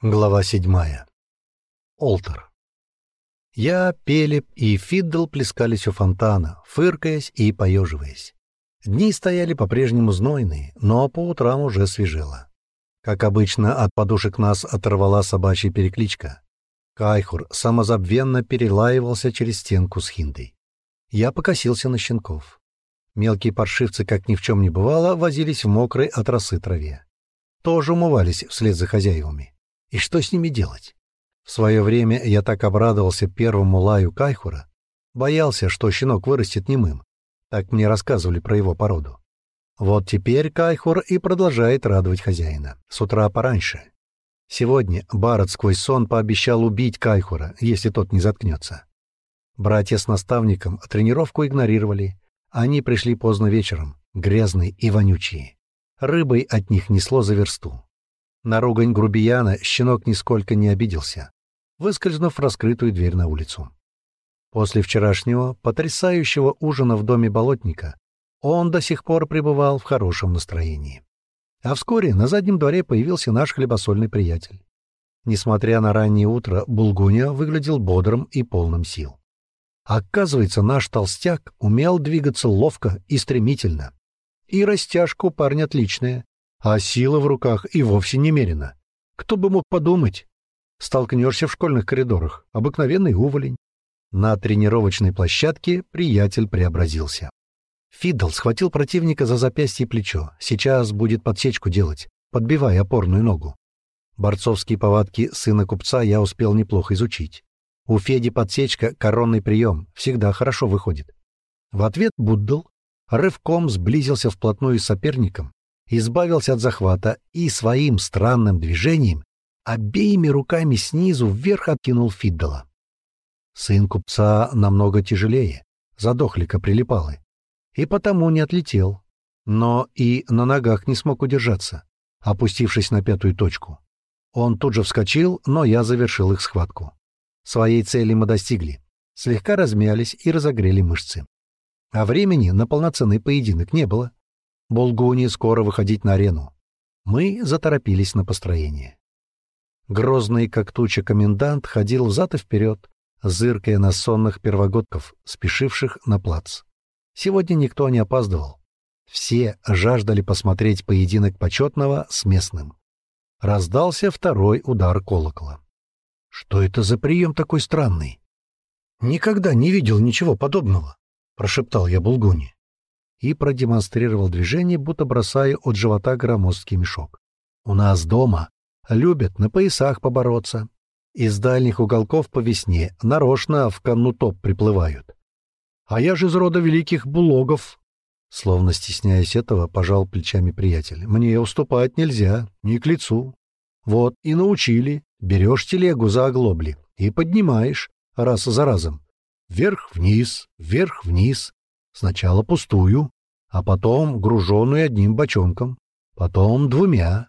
Глава седьмая. Олтер. Я, Пелеп и Фиддл плескались у фонтана, фыркаясь и поеживаясь. Дни стояли по-прежнему знойные, но по утрам уже свежело. Как обычно, от подушек нас оторвала собачья перекличка. Кайхур самозабвенно перелаивался через стенку с хиндой. Я покосился на щенков. Мелкие паршивцы, как ни в чем не бывало, возились в мокрой от росы траве. Тоже умывались вслед за хозяевами. И что с ними делать? В свое время я так обрадовался первому лаю Кайхура. Боялся, что щенок вырастет немым. Так мне рассказывали про его породу. Вот теперь Кайхур и продолжает радовать хозяина. С утра пораньше. Сегодня Барат сквозь сон пообещал убить Кайхура, если тот не заткнется. Братья с наставником тренировку игнорировали. Они пришли поздно вечером, грязные и вонючие. Рыбой от них несло за версту. На ругань грубияна щенок нисколько не обиделся, выскользнув в раскрытую дверь на улицу. После вчерашнего потрясающего ужина в доме болотника он до сих пор пребывал в хорошем настроении. А вскоре на заднем дворе появился наш хлебосольный приятель. Несмотря на раннее утро, Булгуня выглядел бодрым и полным сил. Оказывается, наш толстяк умел двигаться ловко и стремительно. И растяжка у парня отличная, а сила в руках и вовсе немерена. Кто бы мог подумать? Столкнешься в школьных коридорах, обыкновенный уволень. На тренировочной площадке приятель преобразился. Фидл схватил противника за запястье и плечо. Сейчас будет подсечку делать, подбивая опорную ногу. Борцовские повадки сына купца я успел неплохо изучить. У Феди подсечка — коронный прием, всегда хорошо выходит. В ответ Буддл рывком сблизился вплотную с соперником избавился от захвата и своим странным движением обеими руками снизу вверх откинул Фиддала. Сын купца намного тяжелее, задохлика прилипалы, и потому не отлетел, но и на ногах не смог удержаться, опустившись на пятую точку. Он тут же вскочил, но я завершил их схватку. Своей цели мы достигли, слегка размялись и разогрели мышцы. А времени на полноценный поединок не было. Болгуни скоро выходить на арену. Мы заторопились на построение. Грозный, как туча, комендант ходил взад и вперед, зыркая на сонных первогодков, спешивших на плац. Сегодня никто не опаздывал. Все жаждали посмотреть поединок почетного с местным. Раздался второй удар колокола. «Что это за прием такой странный?» «Никогда не видел ничего подобного», — прошептал я Булгуни и продемонстрировал движение, будто бросая от живота громоздкий мешок. «У нас дома любят на поясах побороться. Из дальних уголков по весне нарочно в коннутоп приплывают. А я же из рода великих булогов». Словно стесняясь этого, пожал плечами приятель. «Мне уступать нельзя, не к лицу. Вот и научили. Берешь телегу за оглобли и поднимаешь раз за разом. Вверх-вниз, вверх-вниз, Сначала пустую, а потом груженную одним бочонком, потом двумя.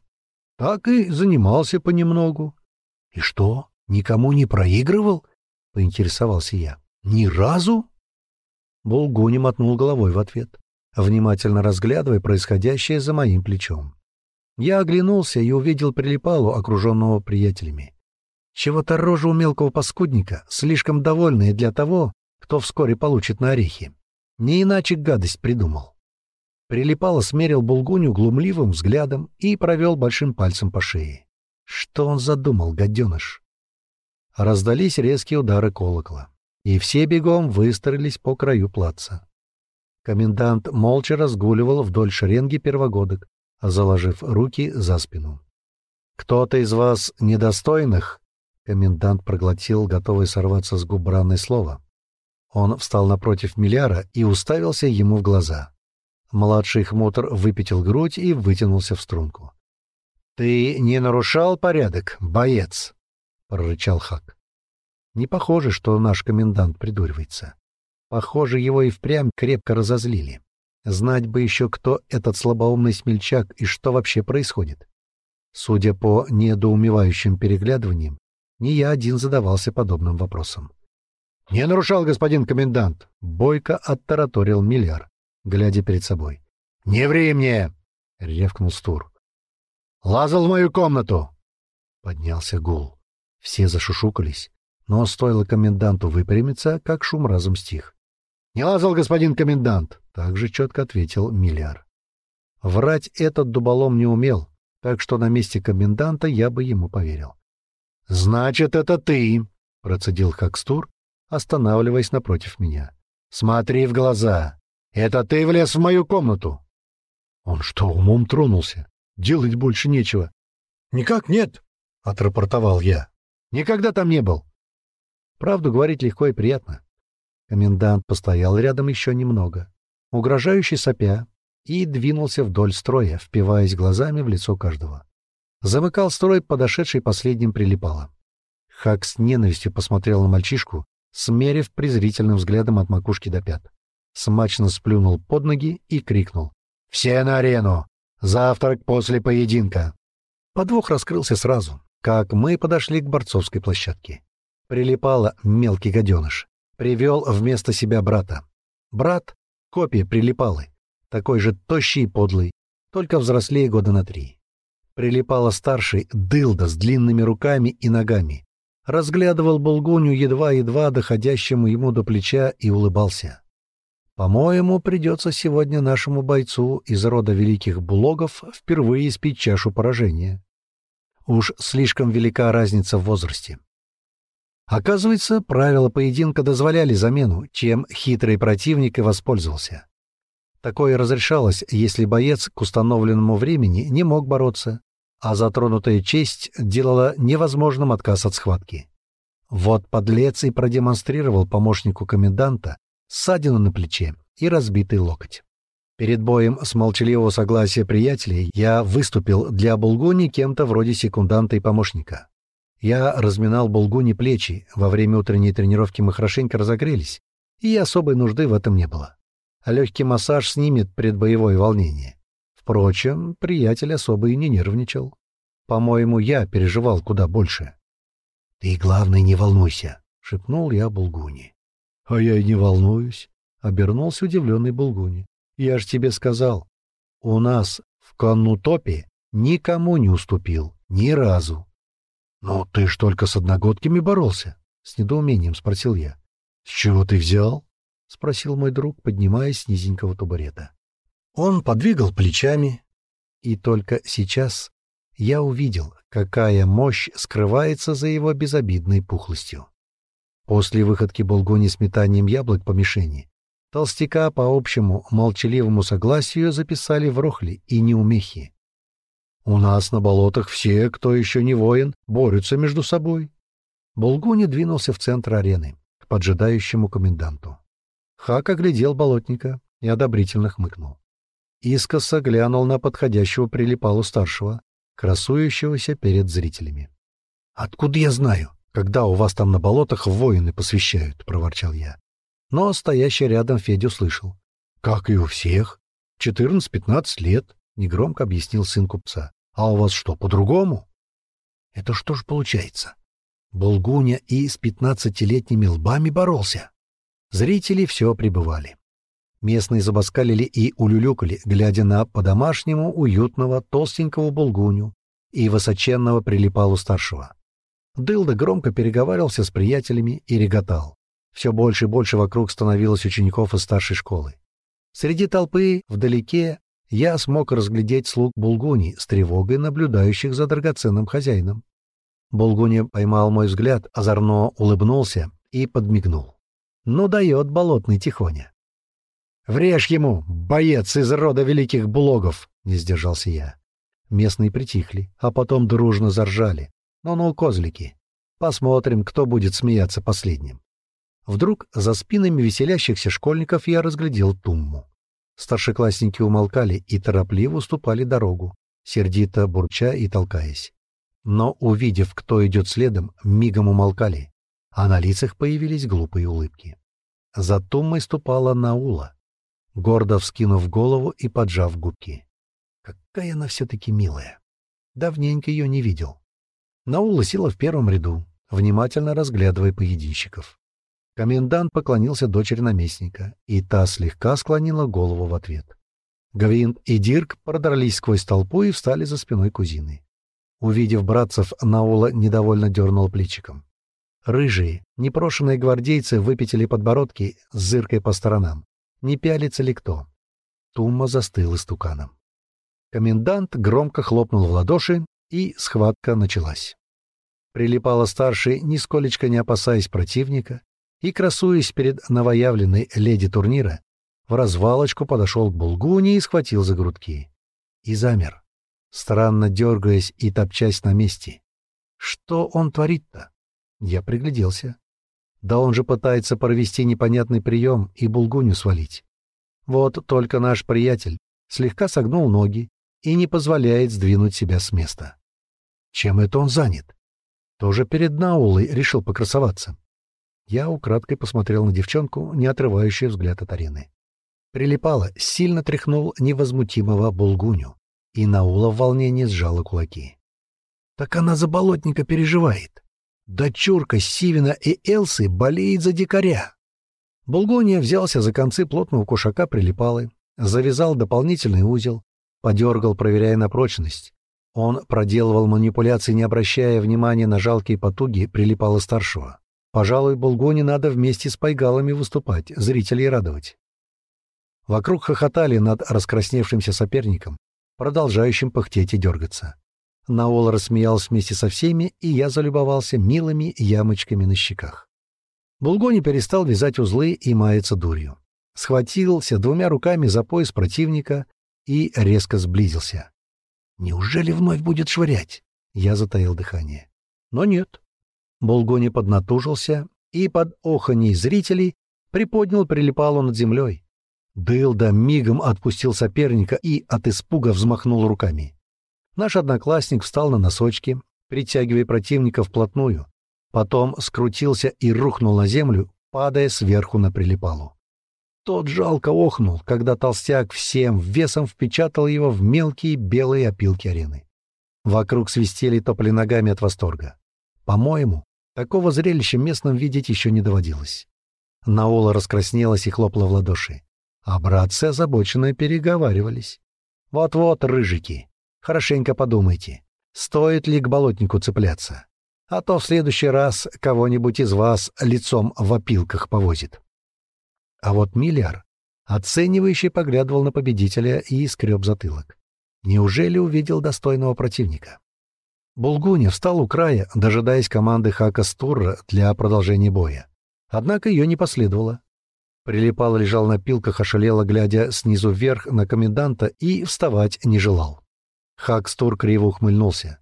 Так и занимался понемногу. — И что, никому не проигрывал? — поинтересовался я. — Ни разу? Булгуни мотнул головой в ответ, внимательно разглядывая происходящее за моим плечом. Я оглянулся и увидел прилипалу, окруженного приятелями. Чего-то рожа у мелкого паскудника, слишком довольная для того, кто вскоре получит на орехи. Не иначе гадость придумал. Прилипало смерил Булгуню глумливым взглядом и провел большим пальцем по шее. Что он задумал, гаденыш? Раздались резкие удары колокола, и все бегом выстроились по краю плаца. Комендант молча разгуливал вдоль шеренги первогодок, заложив руки за спину. «Кто-то из вас недостойных?» Комендант проглотил, готовый сорваться с губ бранное слово. Он встал напротив Миляра и уставился ему в глаза. Младший хмутр выпятил грудь и вытянулся в струнку. — Ты не нарушал порядок, боец? — прорычал Хак. Не похоже, что наш комендант придуривается. Похоже, его и впрямь крепко разозлили. Знать бы еще, кто этот слабоумный смельчак и что вообще происходит. Судя по недоумевающим переглядываниям, не я один задавался подобным вопросом. «Не нарушал, господин комендант!» — бойко оттараторил Миллиар, глядя перед собой. «Не ври мне!» — ревкнул Стур. «Лазал в мою комнату!» Поднялся гул. Все зашушукались, но стоило коменданту выпрямиться, как шум разом стих. «Не лазал, господин комендант!» — также четко ответил Миллиар. Врать этот дуболом не умел, так что на месте коменданта я бы ему поверил. «Значит, это ты!» — процедил Хакстур, останавливаясь напротив меня. «Смотри в глаза! Это ты влез в мою комнату!» Он что, умом тронулся? Делать больше нечего. «Никак нет!» — отрапортовал я. «Никогда там не был!» Правду говорить легко и приятно. Комендант постоял рядом еще немного, угрожающий сопя, и двинулся вдоль строя, впиваясь глазами в лицо каждого. Замыкал строй подошедший последним прилипало. Хак с ненавистью посмотрел на мальчишку, смерив презрительным взглядом от макушки до пят. Смачно сплюнул под ноги и крикнул. «Все на арену! Завтрак после поединка!» Подвох раскрылся сразу, как мы подошли к борцовской площадке. Прилипало мелкий гаденыш. Привел вместо себя брата. Брат — копия прилипалы, такой же тощий и подлый, только взрослее года на три. Прилипало старший дылда с длинными руками и ногами. Разглядывал Булгуню едва-едва доходящему ему до плеча и улыбался. По-моему, придется сегодня нашему бойцу из рода великих блогов впервые испить чашу поражения. Уж слишком велика разница в возрасте. Оказывается, правила поединка дозволяли замену, чем хитрый противник и воспользовался. Такое разрешалось, если боец к установленному времени не мог бороться, а затронутая честь делала невозможным отказ от схватки. Вот подлец и продемонстрировал помощнику коменданта ссадину на плече и разбитый локоть. Перед боем с молчаливого согласия приятелей я выступил для Булгуни кем-то вроде секунданта и помощника. Я разминал Булгуни плечи, во время утренней тренировки мы хорошенько разогрелись, и особой нужды в этом не было. А легкий массаж снимет предбоевое волнение. Впрочем, приятель особо и не нервничал. По-моему, я переживал куда больше. — Ты, главное, не волнуйся, — шепнул я Булгуни. — А я и не волнуюсь, — обернулся удивленный Булгуни. — Я ж тебе сказал, у нас в Каннутопе никому не уступил, ни разу. «Но ты ж только с одногодками боролся?» — с недоумением спросил я. «С чего ты взял?» — спросил мой друг, поднимаясь с низенького табурета. Он подвигал плечами, и только сейчас я увидел, какая мощь скрывается за его безобидной пухлостью. После выходки Болгони с метанием яблок по мишени, толстяка по общему молчаливому согласию записали в рохли и неумехи. У нас на болотах все, кто еще не воин, борются между собой. Булгуни двинулся в центр арены, к поджидающему коменданту. Хак оглядел болотника и одобрительно хмыкнул. Искоса глянул на подходящего прилипалу старшего, красующегося перед зрителями. — Откуда я знаю, когда у вас там на болотах воины посвящают? — проворчал я. Но стоящий рядом Федя услышал. — Как и у всех. Четырнадцать-пятнадцать лет, — негромко объяснил сын купца. А у вас что, по-другому? Это что ж получается? Булгуня и с пятнадцатилетними лбами боролся. Зрители все прибывали. Местные забаскалили и улюлюкали, глядя на по-домашнему уютного толстенького булгуню и высоченного прилипалу старшего. Дылда громко переговаривался с приятелями и реготал. Все больше и больше вокруг становилось учеников из старшей школы. Среди толпы, вдалеке, я смог разглядеть слуг Булгуни с тревогой, наблюдающих за драгоценным хозяином. Булгуни поймал мой взгляд, озорно улыбнулся и подмигнул. «Ну, дает болотный тихоня». «Врежь ему, боец из рода великих блогов!» — не сдержался я. Местные притихли, а потом дружно заржали. «Ну-ну, козлики, посмотрим, кто будет смеяться последним». Вдруг за спинами веселящихся школьников я разглядел Тумму. Старшеклассники умолкали и торопливо уступали дорогу, сердито бурча и толкаясь. Но, увидев, кто идет следом, мигом умолкали, а на лицах появились глупые улыбки. За Туммой ступала Наула, гордо вскинув голову и поджав губки. Какая она все-таки милая. Давненько ее не видел. Наула села в первом ряду, внимательно разглядывая поединщиков. Комендант поклонился дочери наместника, и та слегка склонила голову в ответ. Гвинт и Дирк продрались сквозь толпу и встали за спиной кузины. Увидев братцев, Наула недовольно дернул плечиком. Рыжие, непрошенные гвардейцы выпятили подбородки, зыркой по сторонам. Не пялится ли кто? Тума застыл истуканом. Комендант громко хлопнул в ладоши, и схватка началась. Прилипала старший, нисколечко не опасаясь противника, и, красуясь перед новоявленной леди турнира, в развалочку подошел к Булгуни и схватил за грудки. И замер, странно дергаясь и топчась на месте. Что он творит-то? Я пригляделся. Да он же пытается провести непонятный прием и Булгуню свалить. Вот только наш приятель слегка согнул ноги и не позволяет сдвинуть себя с места. Чем это он занят? Тоже перед Наулой решил покрасоваться. Я украдкой посмотрел на девчонку, не отрывающую взгляд от арены. Прилипала, сильно тряхнул невозмутимого Булгуню, и Наула в волнении сжала кулаки. Так она за болотника переживает. Дочурка Сивина и Элсы болеет за дикаря. Булгуния взялся за концы плотного кушака прилипалы, завязал дополнительный узел, подергал, проверяя на прочность. Он проделывал манипуляции, не обращая внимания на жалкие потуги прилипала старшего. Пожалуй, Булгуне надо вместе с пайгалами выступать, зрителей радовать. Вокруг хохотали над раскрасневшимся соперником, продолжающим пыхтеть и дергаться. Наол рассмеялся вместе со всеми, и я залюбовался милыми ямочками на щеках. Булгони перестал вязать узлы и маяться дурью. Схватился двумя руками за пояс противника и резко сблизился. «Неужели вновь будет швырять?» Я затаил дыхание. Но нет. Булгони поднатужился и под оханей зрителей приподнял прилипалу над землей. Дылда мигом отпустил соперника и от испуга взмахнул руками. Наш одноклассник встал на носочки, притягивая противника вплотную. Потом скрутился и рухнул на землю, падая сверху на прилипалу. Тот жалко охнул, когда толстяк всем весом впечатал его в мелкие белые опилки арены. Вокруг свистели топли ногами от восторга. По-моему, такого зрелища местным видеть еще не доводилось. Наола раскраснелась и хлопала в ладоши. А братцы озабоченно переговаривались. «Вот-вот, рыжики, хорошенько подумайте, стоит ли к болотнику цепляться, а то в следующий раз кого-нибудь из вас лицом в опилках повозит». А вот Миллиар, оценивающий, поглядывал на победителя и скреб затылок. Неужели увидел достойного противника? Булгуня встал у края, дожидаясь команды Хака Стурра для продолжения боя. Однако ее не последовало. Прилипал лежал на пилках, ошалело, глядя снизу вверх на коменданта, и вставать не желал. Хакстур криво ухмыльнулся.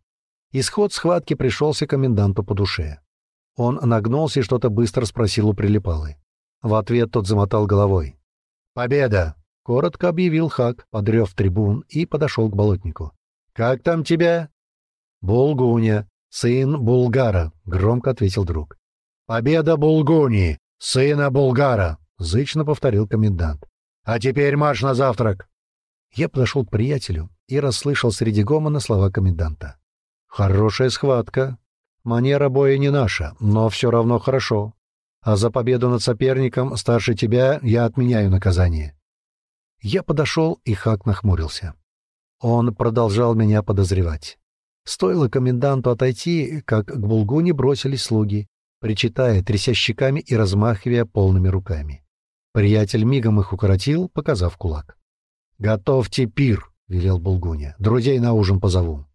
Исход схватки пришелся коменданту по душе. Он нагнулся и что-то быстро спросил у Прилипалы. В ответ тот замотал головой. «Победа!» — коротко объявил Хак, подрев трибун, и подошел к болотнику. «Как там тебя?» «Булгуня, сын Булгара», — громко ответил друг. «Победа Булгуни, сына Булгара!» — зычно повторил комендант. «А теперь марш на завтрак!» Я подошел к приятелю и расслышал среди гомона слова коменданта. «Хорошая схватка. Манера боя не наша, но все равно хорошо. А за победу над соперником старше тебя я отменяю наказание». Я подошел, и Хак нахмурился. Он продолжал меня подозревать. Стоило коменданту отойти, как к Булгуне бросились слуги, причитая, тряся щеками и размахивая полными руками. Приятель мигом их укоротил, показав кулак. «Готовьте пир!» — велел Булгуня. «Друзей на ужин позову».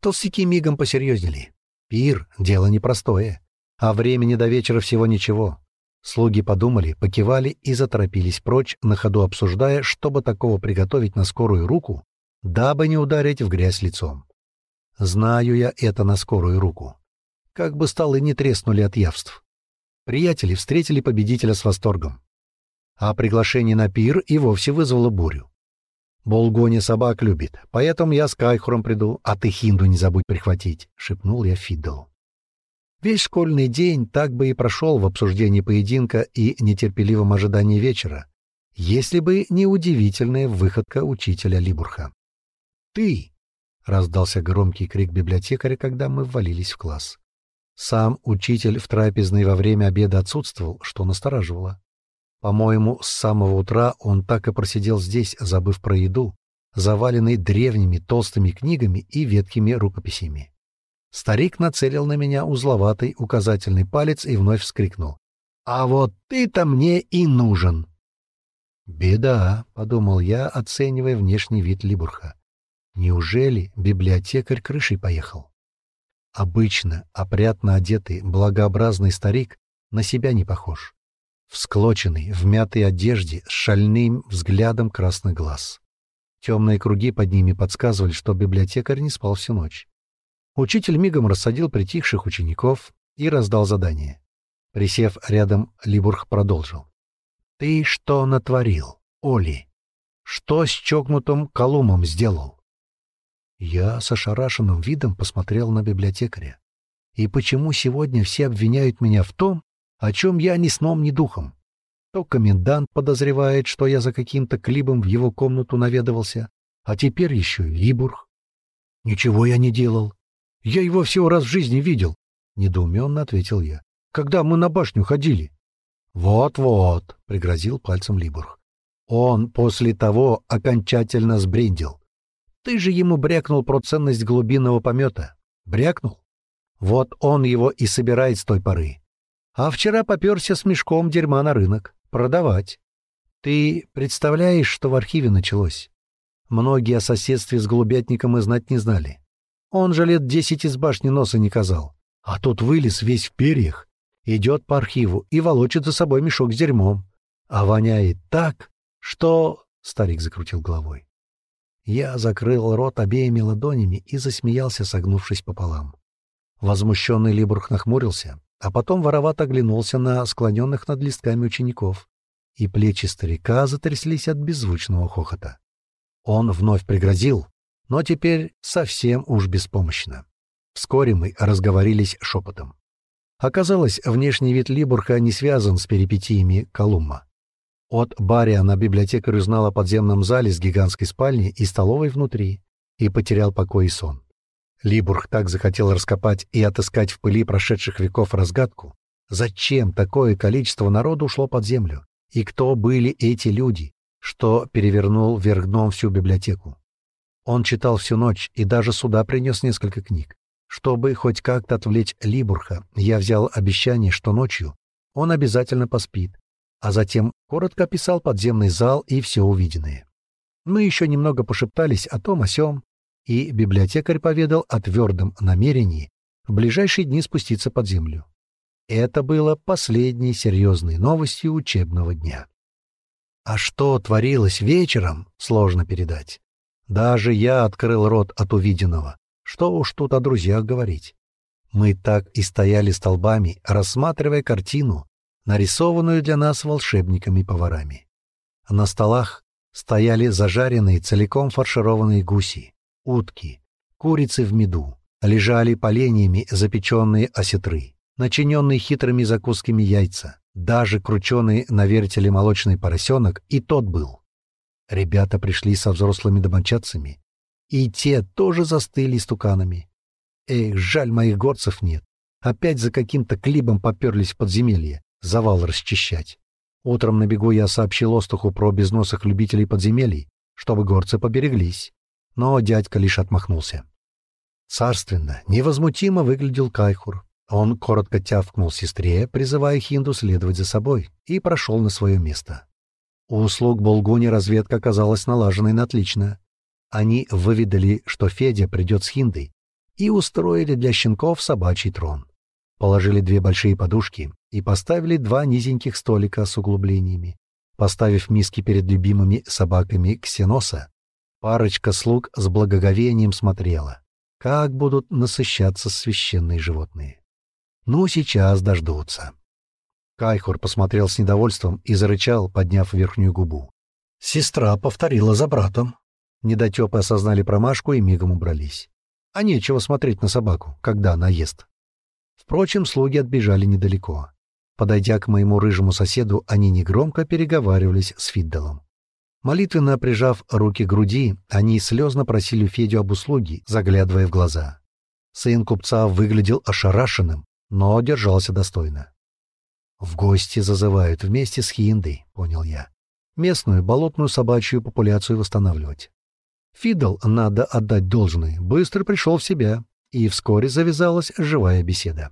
Толстяки мигом посерьезнели. Пир — дело непростое. А времени до вечера всего ничего. Слуги подумали, покивали и заторопились прочь, на ходу обсуждая, чтобы такого приготовить на скорую руку, дабы не ударить в грязь лицом. Знаю я это на скорую руку. Как бы стало не треснули от явств. Приятели встретили победителя с восторгом а приглашение на пир и вовсе вызвало бурю. «Болгони собак любит, поэтому я с Кайхуром приду, а ты хинду не забудь прихватить», — шепнул я Фиддл. Весь школьный день так бы и прошел в обсуждении поединка и нетерпеливом ожидании вечера, если бы не удивительная выходка учителя Либурха. «Ты!» — раздался громкий крик библиотекаря, когда мы ввалились в класс. Сам учитель в трапезной во время обеда отсутствовал, что настораживало. По-моему, с самого утра он так и просидел здесь, забыв про еду, заваленный древними толстыми книгами и веткими рукописями. Старик нацелил на меня узловатый указательный палец и вновь вскрикнул. «А вот ты-то мне и нужен!» «Беда», — подумал я, оценивая внешний вид Либурха. «Неужели библиотекарь крышей поехал?» Обычно опрятно одетый, благообразный старик на себя не похож. Всклоченный, в мятой одежде, с шальным взглядом красных глаз. Темные круги под ними подсказывали, что библиотекарь не спал всю ночь. Учитель мигом рассадил притихших учеников и раздал задание. Присев рядом, Либург продолжил. «Ты что натворил, Оли? Что с чокнутым Колумом сделал?» Я с ошарашенным видом посмотрел на библиотекаря. И почему сегодня все обвиняют меня в том, о чем я ни сном, ни духом? То комендант подозревает, что я за каким-то клибом в его комнату наведывался, а теперь еще и Либург. Ничего я не делал. Я его всего раз в жизни видел, — недоуменно ответил я. Когда мы на башню ходили. Вот-вот, — пригрозил пальцем Либург. Он после того окончательно сбрендил. Ты же ему брякнул про ценность глубинного помета. Брякнул? Вот он его и собирает с той поры. А вчера поперся с мешком дерьма на рынок. Продавать. Ты представляешь, что в архиве началось? Многие о соседстве с голубятником и знать не знали. Он же лет десять из башни носа не казал. А тут вылез весь в перьях, идет по архиву и волочит за собой мешок с дерьмом. А воняет так, что... Старик закрутил головой. Я закрыл рот обеими ладонями и засмеялся, согнувшись пополам. Возмущенный Либург нахмурился, а потом воровато оглянулся на склоненных над листками учеников, и плечи старика затряслись от беззвучного хохота. Он вновь пригрозил, но теперь совсем уж беспомощно. Вскоре мы разговорились шепотом. Оказалось, внешний вид Либурха не связан с перипетиями Колумма. От Бариана библиотекарь узнал о подземном зале с гигантской спальней и столовой внутри и потерял покой и сон. Либург так захотел раскопать и отыскать в пыли прошедших веков разгадку, зачем такое количество народу ушло под землю, и кто были эти люди, что перевернул вверх дном всю библиотеку. Он читал всю ночь и даже сюда принес несколько книг. Чтобы хоть как-то отвлечь Либурха, я взял обещание, что ночью он обязательно поспит, а затем коротко описал подземный зал и все увиденное. Мы еще немного пошептались о том о сём, и библиотекарь поведал о твердом намерении в ближайшие дни спуститься под землю. Это было последней серьезной новостью учебного дня. А что творилось вечером, сложно передать. Даже я открыл рот от увиденного. Что уж тут о друзьях говорить. Мы так и стояли столбами, рассматривая картину, нарисованную для нас волшебниками-поварами. На столах стояли зажаренные целиком фаршированные гуси, утки, курицы в меду, лежали поленьями запеченные осетры, начиненные хитрыми закусками яйца, даже крученый на вертеле молочный поросенок и тот был. Ребята пришли со взрослыми домочадцами, и те тоже застыли стуканами. Эх, жаль, моих горцев нет. Опять за каким-то клибом поперлись в подземелье завал расчищать. Утром на бегу я сообщил Остуху про безносых любителей подземелий, чтобы горцы побереглись. Но дядька лишь отмахнулся. Царственно, невозмутимо выглядел Кайхур. Он коротко тявкнул сестре, призывая Хинду следовать за собой, и прошел на свое место. У услуг Болгуни разведка оказалась налаженной на отлично. Они выведали, что Федя придет с Хиндой, и устроили для щенков собачий трон. Положили две большие подушки и поставили два низеньких столика с углублениями. Поставив миски перед любимыми собаками ксеноса, парочка слуг с благоговением смотрела, как будут насыщаться священные животные. Ну, сейчас дождутся. Кайхур посмотрел с недовольством и зарычал, подняв верхнюю губу. Сестра повторила за братом. Недотепы осознали промашку и мигом убрались. А нечего смотреть на собаку, когда она ест. Впрочем, слуги отбежали недалеко. Подойдя к моему рыжему соседу, они негромко переговаривались с Фидделом. Молитвенно прижав руки к груди, они слезно просили Федю об услуге, заглядывая в глаза. Сын купца выглядел ошарашенным, но держался достойно. «В гости зазывают вместе с Хиндой», — понял я. «Местную болотную собачью популяцию восстанавливать». Фидл, надо отдать должное, быстро пришел в себя, и вскоре завязалась живая беседа.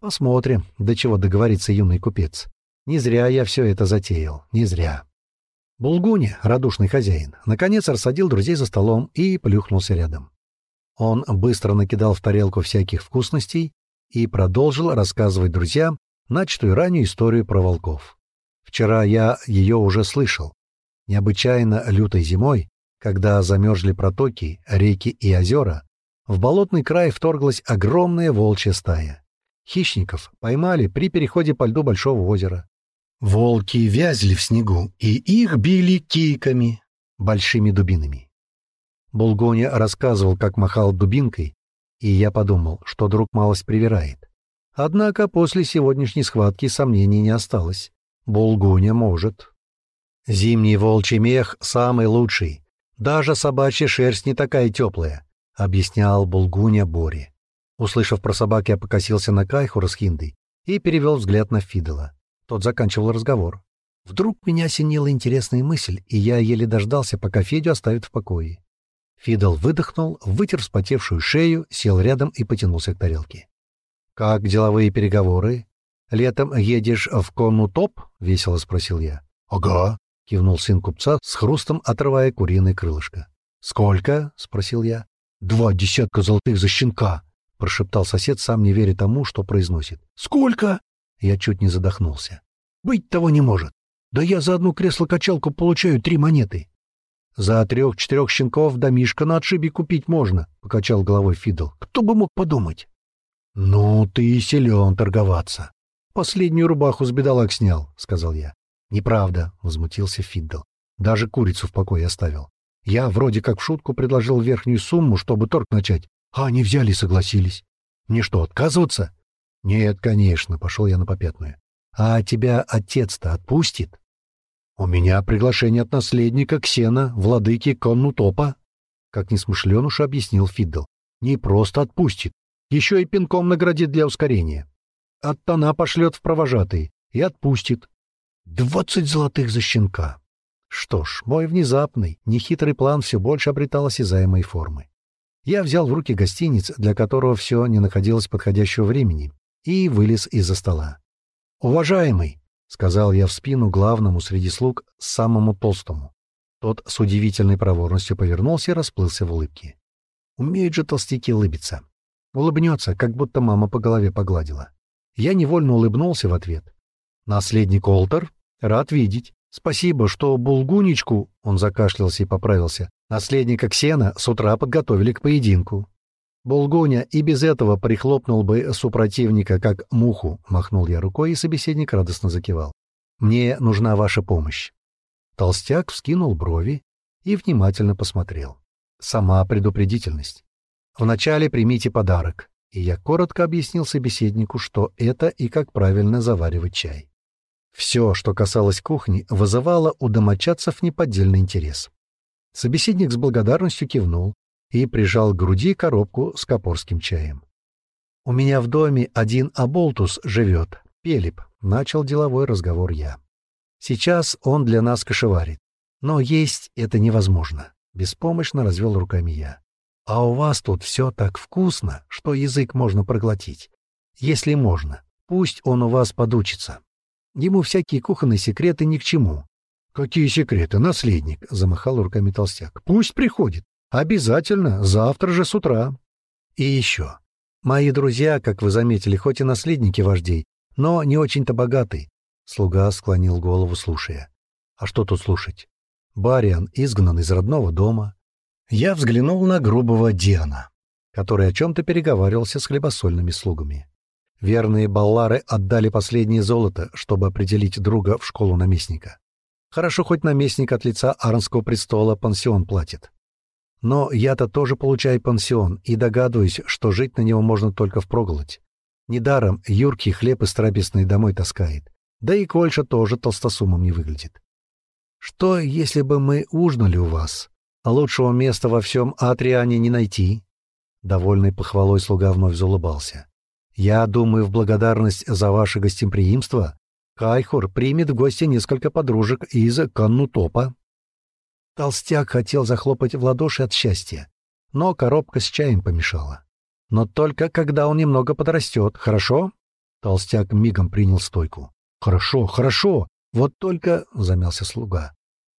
Посмотрим, до чего договорится юный купец. Не зря я все это затеял, не зря. Булгуни, радушный хозяин, наконец рассадил друзей за столом и плюхнулся рядом. Он быстро накидал в тарелку всяких вкусностей и продолжил рассказывать друзьям начатую раннюю историю про волков. Вчера я ее уже слышал. Необычайно лютой зимой, когда замерзли протоки, реки и озера, в болотный край вторглась огромная волчья стая. Хищников поймали при переходе по льду Большого озера. Волки вязли в снегу, и их били кийками, большими дубинами. Булгоня рассказывал, как махал дубинкой, и я подумал, что друг малость привирает. Однако после сегодняшней схватки сомнений не осталось. Булгуня может. Зимний волчий мех самый лучший. Даже собачья шерсть не такая теплая, — объяснял Булгуня Бори. Услышав про собак, я покосился на Кайхура с Хиндой и перевел взгляд на Фидела. Тот заканчивал разговор. Вдруг меня осенила интересная мысль, и я еле дождался, пока Федю оставят в покое. Фидел выдохнул, вытер вспотевшую шею, сел рядом и потянулся к тарелке. «Как деловые переговоры? Летом едешь в Конну-Топ?» — весело спросил я. «Ага», — кивнул сын купца, с хрустом отрывая куриное крылышко. «Сколько?» — спросил я. «Два десятка золотых за щенка», — прошептал сосед, сам не веря тому, что произносит. «Сколько?» Я чуть не задохнулся. «Быть того не может. Да я за одну кресло-качалку получаю три монеты». «За трех-четырех щенков домишко на отшибе купить можно», — покачал головой Фидл. «Кто бы мог подумать?» «Ну, ты и силен торговаться. Последнюю рубаху с бедолаг снял», — сказал я. «Неправда», — возмутился Фидл. «Даже курицу в покое оставил. Я вроде как в шутку предложил верхнюю сумму, чтобы торг начать, а они взяли и согласились. Мне что, отказываться?» «Нет, конечно», — пошел я на попятную. «А тебя отец-то отпустит?» «У меня приглашение от наследника Ксена, владыки Коннутопа», — как несмышленуш объяснил Фиддл. «Не просто отпустит, еще и пинком наградит для ускорения. Оттона пошлет в провожатый и отпустит. Двадцать золотых за щенка». Что ж, мой внезапный, нехитрый план все больше обретал осязаемой формы. Я взял в руки гостиниц, для которого все не находилось подходящего времени, и вылез из-за стола. «Уважаемый!» — сказал я в спину главному среди слуг, самому толстому. Тот с удивительной проворностью повернулся и расплылся в улыбке. Умеют же толстяки улыбиться. Улыбнется, как будто мама по голове погладила. Я невольно улыбнулся в ответ. «Наследник Олтер? Рад видеть. Спасибо, что Булгуничку...» — он закашлялся и поправился. «Наследника Ксена с утра подготовили к поединку. Булгуня и без этого прихлопнул бы супротивника, как муху, махнул я рукой, и собеседник радостно закивал. Мне нужна ваша помощь. Толстяк вскинул брови и внимательно посмотрел. Сама предупредительность. Вначале примите подарок, и я коротко объяснил собеседнику, что это и как правильно заваривать чай. Все, что касалось кухни, вызывало у домочадцев неподдельный интерес. Собеседник с благодарностью кивнул, и прижал к груди коробку с копорским чаем. «У меня в доме один аболтус живет, Пелеп», — начал деловой разговор я. «Сейчас он для нас кошеварит, но есть это невозможно», — беспомощно развел руками я. «А у вас тут все так вкусно, что язык можно проглотить. Если можно, пусть он у вас подучится. Ему всякие кухонные секреты ни к чему». «Какие секреты, наследник?» — замахал руками толстяк. «Пусть приходит. Обязательно, завтра же с утра. И еще. Мои друзья, как вы заметили, хоть и наследники вождей, но не очень-то богаты. Слуга склонил голову, слушая. А что тут слушать? Бариан изгнан из родного дома. Я взглянул на грубого Диана, который о чем-то переговаривался с хлебосольными слугами. Верные баллары отдали последнее золото, чтобы определить друга в школу наместника. Хорошо, хоть наместник от лица Арнского престола пансион платит. Но я-то тоже получаю пансион и догадываюсь, что жить на него можно только впроголодь. Недаром Юркий хлеб из трапезной домой таскает. Да и Кольша тоже толстосумом не выглядит. Что, если бы мы ужинали у вас? А лучшего места во всем Атриане не найти? Довольный похвалой слуга вновь заулыбался. Я думаю, в благодарность за ваше гостеприимство Кайхур примет в гости несколько подружек из Каннутопа. Толстяк хотел захлопать в ладоши от счастья, но коробка с чаем помешала. Но только когда он немного подрастет, хорошо? Толстяк мигом принял стойку. Хорошо, хорошо. Вот только, замялся слуга.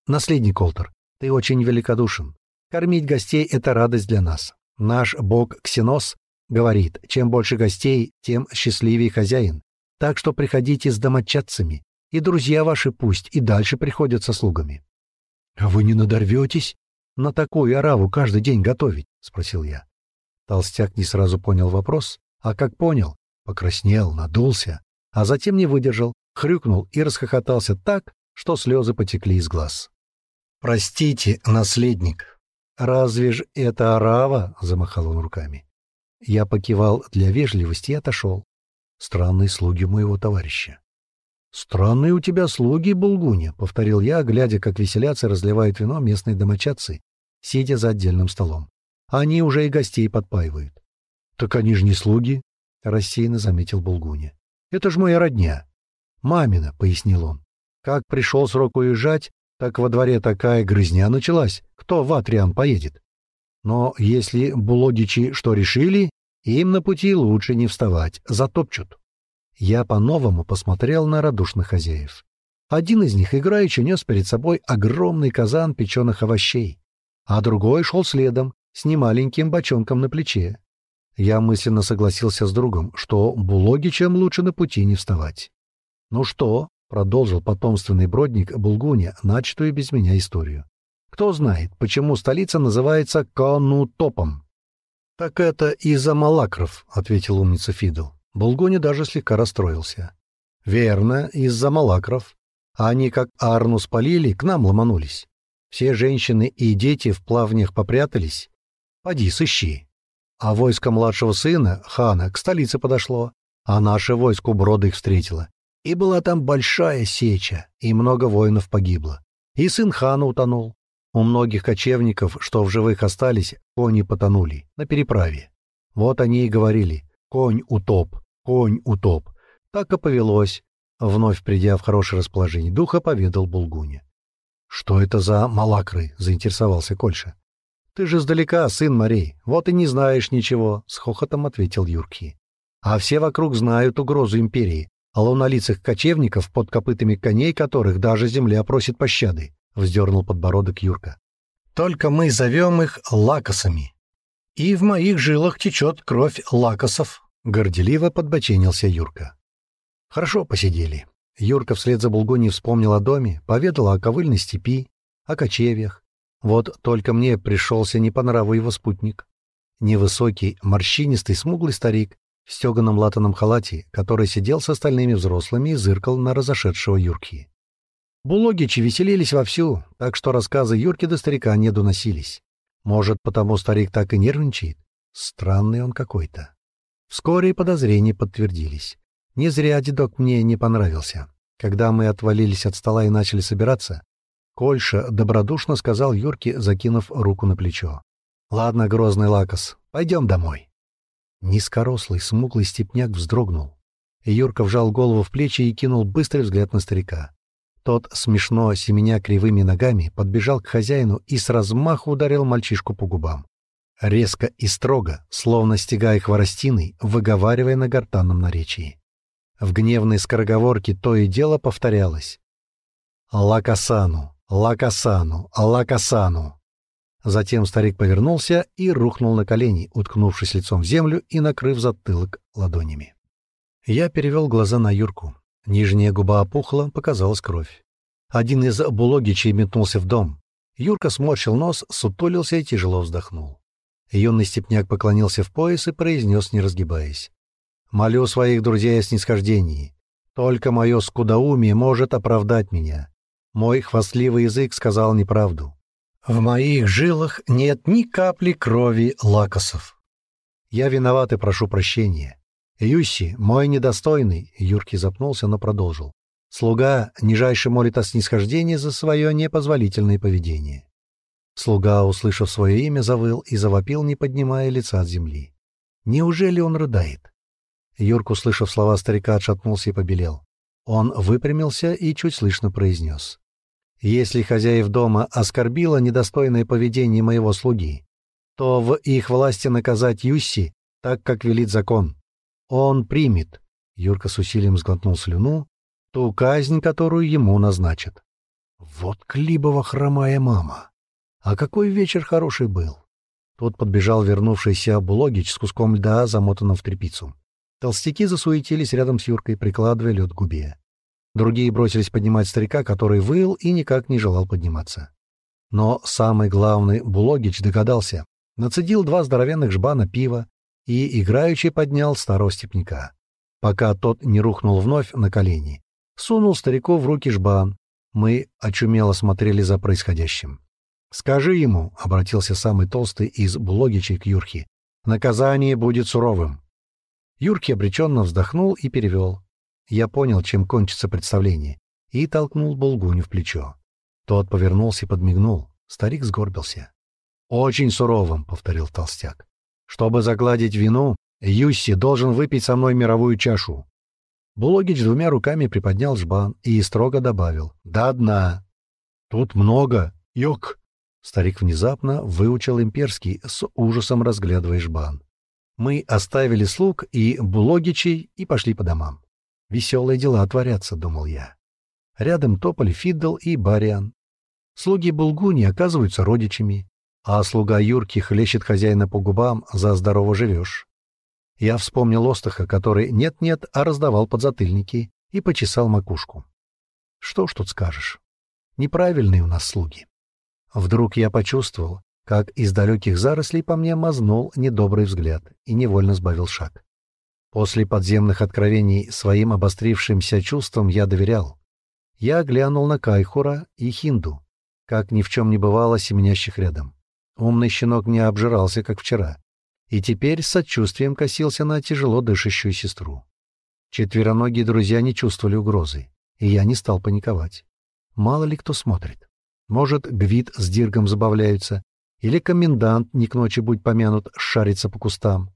Наследник Олтер, ты очень великодушен. Кормить гостей — это радость для нас. Наш бог Ксенос говорит, чем больше гостей, тем счастливее хозяин. Так что приходите с домочадцами, и друзья ваши пусть и дальше приходят со слугами. — А вы не надорветесь? На такую ораву каждый день готовить? — спросил я. Толстяк не сразу понял вопрос, а как понял, покраснел, надулся, а затем не выдержал, хрюкнул и расхохотался так, что слезы потекли из глаз. «Простите, наследник, разве ж это орава?» — замахал он руками. Я покивал для вежливости и отошел. Странные слуги моего товарища. «Странные у тебя слуги, Булгуня», — повторил я, глядя, как веселятся и разливают вино местные домочадцы, сидя за отдельным столом. Они уже и гостей подпаивают. — Так они же не слуги, — рассеянно заметил Булгуня. — Это ж моя родня. — Мамина, — пояснил он. Как пришел срок уезжать, так во дворе такая грызня началась. Кто в Атриан поедет? Но если булодичи что решили, им на пути лучше не вставать, затопчут. Я по-новому посмотрел на радушных хозяев. Один из них, играючи, нес перед собой огромный казан печеных овощей, а другой шел следом, с немаленьким бочонком на плече. Я мысленно согласился с другом, что Булогичам лучше на пути не вставать. «Ну что?» — продолжил потомственный бродник Булгуня, начатую без меня историю. «Кто знает, почему столица называется Конутопом?» «Так это из-за малакров», — ответил умница Фидл. Булгуня даже слегка расстроился. «Верно, из-за малакров. Они, как Арну спалили, к нам ломанулись. Все женщины и дети в плавнях попрятались, Поди, сыщи. А войско младшего сына, хана, к столице подошло, а наше войско брода их встретило. И была там большая сеча, и много воинов погибло. И сын хана утонул. У многих кочевников, что в живых остались, кони потонули на переправе. Вот они и говорили «конь утоп, конь утоп». Так и повелось. Вновь придя в хорошее расположение духа, поведал Булгуня. «Что это за малакры?» — заинтересовался Кольша. «Ты же издалека, сын морей, вот и не знаешь ничего», — с хохотом ответил Юрки. «А все вокруг знают угрозу империи, а лунолицых кочевников, под копытами коней которых даже земля просит пощады», — вздернул подбородок Юрка. «Только мы зовем их лакосами. И в моих жилах течет кровь лакосов», — горделиво подбоченился Юрка. Хорошо посидели. Юрка вслед за Булгони вспомнил о доме, поведал о ковыльной степи, о кочевьях, вот только мне пришелся не по нраву его спутник. Невысокий, морщинистый, смуглый старик в стеганом латаном халате, который сидел с остальными взрослыми и зыркал на разошедшего Юрки. Булогичи веселились вовсю, так что рассказы Юрки до старика не доносились. Может, потому старик так и нервничает? Странный он какой-то. Вскоре подозрения подтвердились. Не зря дедок мне не понравился. Когда мы отвалились от стола и начали собираться, Кольша добродушно сказал Юрке, закинув руку на плечо. «Ладно, грозный лакос, пойдем домой». Низкорослый, смуглый степняк вздрогнул. Юрка вжал голову в плечи и кинул быстрый взгляд на старика. Тот, смешно семеня кривыми ногами, подбежал к хозяину и с размаху ударил мальчишку по губам. Резко и строго, словно стегая хворостиной, выговаривая на гортанном наречии. В гневной скороговорке то и дело повторялось. «Лакасану! Лакасану! Лакасану!» Затем старик повернулся и рухнул на колени, уткнувшись лицом в землю и накрыв затылок ладонями. Я перевел глаза на Юрку. Нижняя губа опухла, показалась кровь. Один из булогичей метнулся в дом. Юрка сморщил нос, сутулился и тяжело вздохнул. Юный степняк поклонился в пояс и произнес, не разгибаясь. «Молю своих друзей о снисхождении. Только мое скудоумие может оправдать меня. Мой хвастливый язык сказал неправду. В моих жилах нет ни капли крови лакосов. Я виноват и прошу прощения. Юси, мой недостойный, Юрки запнулся, но продолжил. Слуга нижайше молит о снисхождении за свое непозволительное поведение. Слуга, услышав свое имя, завыл и завопил, не поднимая лица от земли. Неужели он рыдает? Юрк, услышав слова старика, отшатнулся и побелел. Он выпрямился и чуть слышно произнес. Если хозяев дома оскорбило недостойное поведение моего слуги, то в их власти наказать Юсси так, как велит закон. Он примет, — Юрка с усилием сглотнул слюну, — ту казнь, которую ему назначат. Вот Клибова хромая мама! А какой вечер хороший был! Тут подбежал вернувшийся Булогич с куском льда, замотанным в тряпицу. Толстяки засуетились рядом с Юркой, прикладывая лед к губе. Другие бросились поднимать старика, который выл и никак не желал подниматься. Но самый главный Булогич догадался, нацедил два здоровенных жбана пива и играючи поднял старого степняка. Пока тот не рухнул вновь на колени, сунул старику в руки жбан. Мы очумело смотрели за происходящим. «Скажи ему», — обратился самый толстый из Булогичей к Юрхе, — «наказание будет суровым». Юрки обреченно вздохнул и перевел. Я понял, чем кончится представление, и толкнул Булгуню в плечо. Тот повернулся и подмигнул. Старик сгорбился. «Очень суровым», — повторил толстяк. «Чтобы загладить вину, Юсси должен выпить со мной мировую чашу». Булогич двумя руками приподнял жбан и строго добавил. «До дна». «Тут много. Йок!» Старик внезапно выучил имперский, с ужасом разглядывая жбан. Мы оставили слуг и Булогичей и пошли по домам. Веселые дела творятся, — думал я. Рядом топали Фиддл и Бариан. Слуги Булгуни оказываются родичами, а слуга Юрки хлещет хозяина по губам «за здорово живешь». Я вспомнил Остаха, который нет-нет, а раздавал подзатыльники и почесал макушку. Что ж тут скажешь? Неправильные у нас слуги. Вдруг я почувствовал, как из далеких зарослей по мне мазнул недобрый взгляд и невольно сбавил шаг. После подземных откровений своим обострившимся чувствам я доверял. Я глянул на Кайхура и Хинду, как ни в чем не бывало семенящих рядом. Умный щенок не обжирался, как вчера, и теперь с сочувствием косился на тяжело дышащую сестру. Четвероногие друзья не чувствовали угрозы, и я не стал паниковать. Мало ли кто смотрит. Может, Гвид с Диргом забавляются, или комендант, не к ночи будь помянут, шарится по кустам.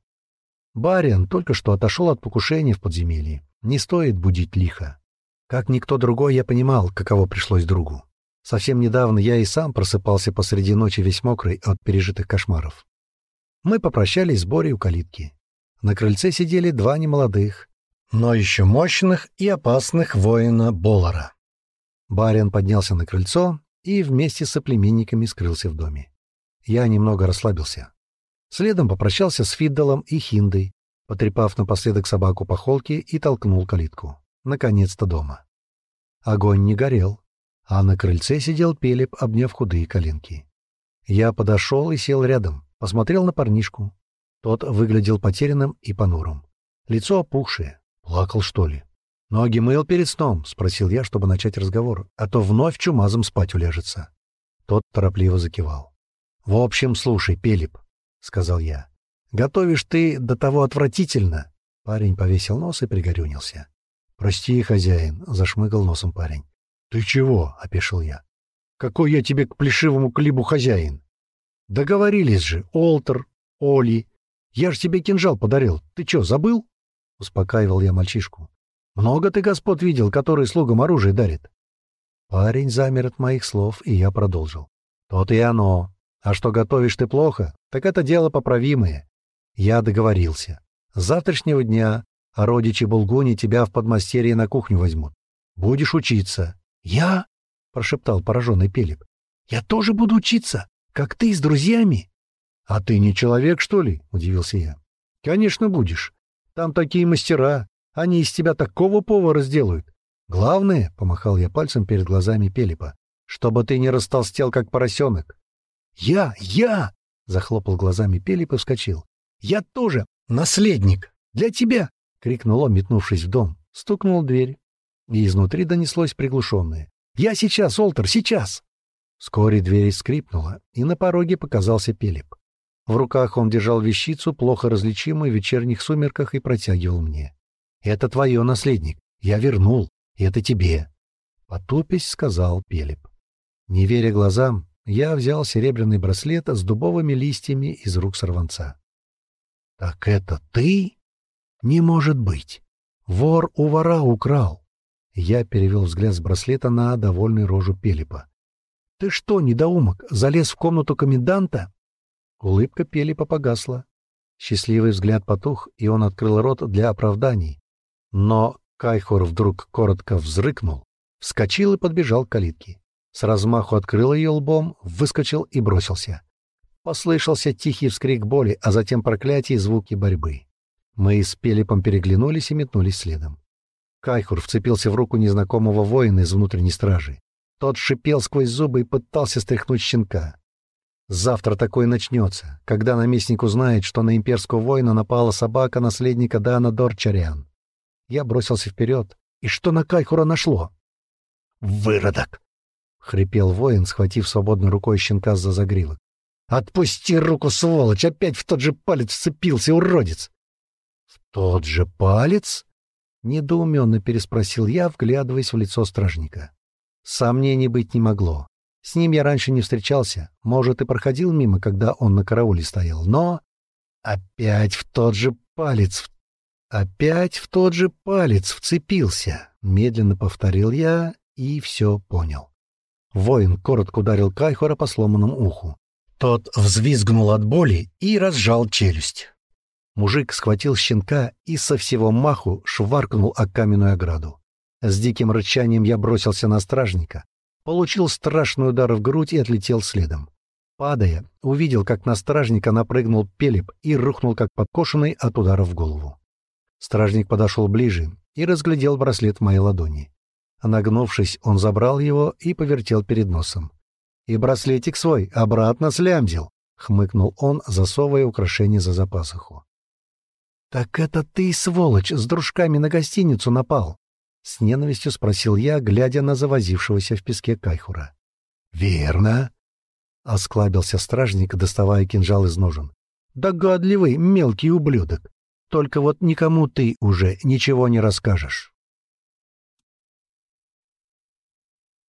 Барин только что отошел от покушения в подземелье. Не стоит будить лихо. Как никто другой я понимал, каково пришлось другу. Совсем недавно я и сам просыпался посреди ночи весь мокрый от пережитых кошмаров. Мы попрощались с Борей у калитки. На крыльце сидели два немолодых, но еще мощных и опасных воина Боллара. Барин поднялся на крыльцо и вместе с соплеменниками скрылся в доме. Я немного расслабился. Следом попрощался с Фиддалом и Хиндой, потрепав напоследок собаку по холке и толкнул калитку. Наконец-то дома. Огонь не горел, а на крыльце сидел Пелеп, обняв худые коленки. Я подошел и сел рядом, посмотрел на парнишку. Тот выглядел потерянным и понурым. Лицо опухшее. Плакал, что ли? «Ноги мыл перед сном?» — спросил я, чтобы начать разговор, а то вновь чумазом спать уляжется. Тот торопливо закивал. «В общем, слушай, Пелеп, — сказал я. «Готовишь ты до того отвратительно!» Парень повесил нос и пригорюнился. «Прости, хозяин», — зашмыгал носом парень. «Ты чего?» — опешил я. «Какой я тебе к плешивому клибу хозяин?» «Договорились же, Олтер, Оли. Я ж тебе кинжал подарил. Ты чё, забыл?» — успокаивал я мальчишку. «Много ты господ видел, которые слугам оружие дарят?» Парень замер от моих слов, и я продолжил. «То-то и оно. А что готовишь ты плохо, так это дело поправимое. Я договорился. С завтрашнего дня родичи Булгуни тебя в подмастерье на кухню возьмут. Будешь учиться. Я? — прошептал пораженный Пелеп. Я тоже буду учиться, как ты с друзьями. А ты не человек, что ли? — удивился я. Конечно, будешь. Там такие мастера. Они из тебя такого повара сделают. Главное, — помахал я пальцем перед глазами Пелепа, — чтобы ты не растолстел, как поросенок. «Я! Я!» — захлопал глазами Пелеп и вскочил. «Я тоже наследник! Для тебя!» — крикнул он, метнувшись в дом. Стукнул дверь. И изнутри донеслось приглушенное. «Я сейчас, Олтер, сейчас!» Вскоре дверь скрипнула, и на пороге показался Пелеп. В руках он держал вещицу, плохо различимую в вечерних сумерках, и протягивал мне. «Это твое, наследник. Я вернул. Это тебе». Потупись, сказал Пелеп. Не веря глазам, я взял серебряный браслет с дубовыми листьями из рук сорванца. «Так это ты? Не может быть! Вор у вора украл!» Я перевел взгляд с браслета на довольную рожу Пелепа. Ты что, недоумок, залез в комнату коменданта? Улыбка Пелипа погасла. Счастливый взгляд потух, и он открыл рот для оправданий. Но Кайхор вдруг коротко взрыкнул, вскочил и подбежал к калитке. С размаху открыл ее лбом, выскочил и бросился. Послышался тихий вскрик боли, а затем проклятие и звуки борьбы. Мы с Пелипом переглянулись и метнулись следом. Кайхур вцепился в руку незнакомого воина из внутренней стражи. Тот шипел сквозь зубы и пытался стряхнуть щенка. Завтра такое начнется, когда наместник узнает, что на имперского воина напала собака наследника Дана Дорчариан. Я бросился вперед. И что на Кайхура нашло? «Выродок!» — хрипел воин, схватив свободной рукой щенка за загривок. «Отпусти руку, сволочь! Опять в тот же палец вцепился, уродец!» «В тот же палец?» — недоуменно переспросил я, вглядываясь в лицо стражника. Сомнений быть не могло. С ним я раньше не встречался, может, и проходил мимо, когда он на карауле стоял, но... Опять в тот же палец, опять в тот же палец вцепился, медленно повторил я и все понял. Воин коротко ударил Кайхора по сломанному уху. Тот взвизгнул от боли и разжал челюсть. Мужик схватил щенка и со всего маху шваркнул о каменную ограду. С диким рычанием я бросился на стражника, получил страшный удар в грудь и отлетел следом. Падая, увидел, как на стражника напрыгнул Пелеп и рухнул, как подкошенный от удара в голову. Стражник подошел ближе и разглядел браслет в моей ладони. Нагнувшись, он забрал его и повертел перед носом. «И браслетик свой обратно слямзил», — хмыкнул он, засовывая украшение за запасуху. «Так это ты, сволочь, с дружками на гостиницу напал?» — с ненавистью спросил я, глядя на завозившегося в песке Кайхура. «Верно», — осклабился стражник, доставая кинжал из ножен. «Догадливый, мелкий ублюдок. Только вот никому ты уже ничего не расскажешь».